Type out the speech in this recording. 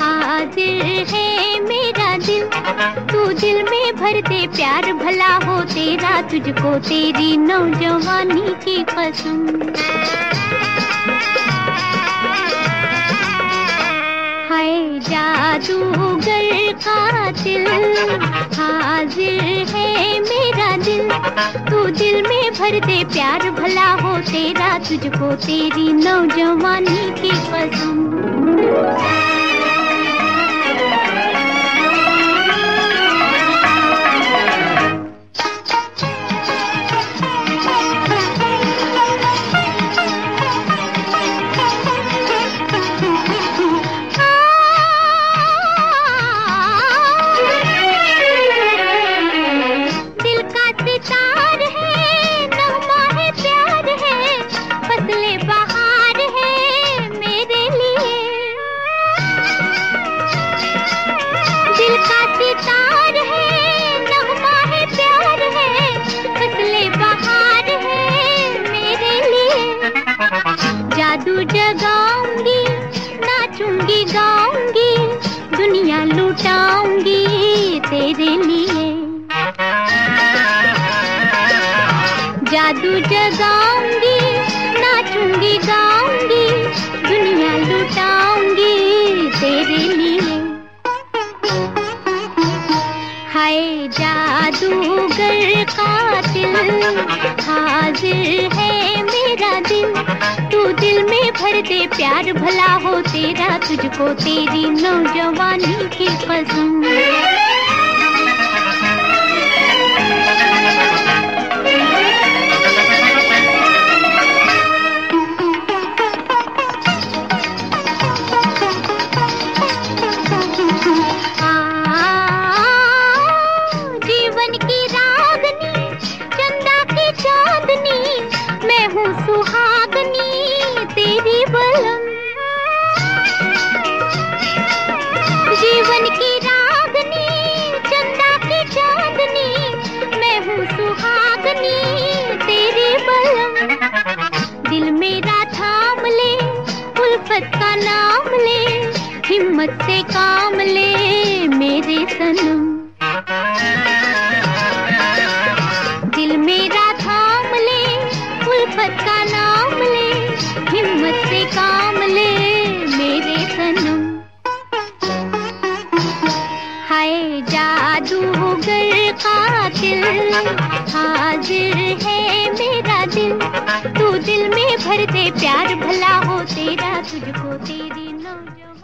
हाजिर है। दिल में भर दे प्यार, भला हो तेरा, तुझको तेरी नौजवानी की कसम। हाय जादूगर कातिल, हाजिर है मेरा दिल। तू दिल में भर दे प्यार, भला हो तेरा, तुझको तेरी नौजवानी की कसम। जादू जगाऊँगी, नाचूँगी, गाऊँगी, दुनिया लुटाऊँगी तेरे लिए। हाय जादूगर कातिल, हाजिर है मेरा दिल। तू दिल में भर दे प्यार, भला हो तेरा, तुझको तेरी नौजवानी की कसम उल्फत का नाम ले, हिम्मत से काम ले मेरे सनम। दिल मेरा थाम ले उल्फत का नाम ले, हिम्मत से काम ले मेरे सनम। हाय जादू जादूगर कातिल, हाजिर है मेरा दिल। तू दिल में भर दे प्यार भला तेरा तुझको तेरी नौजवान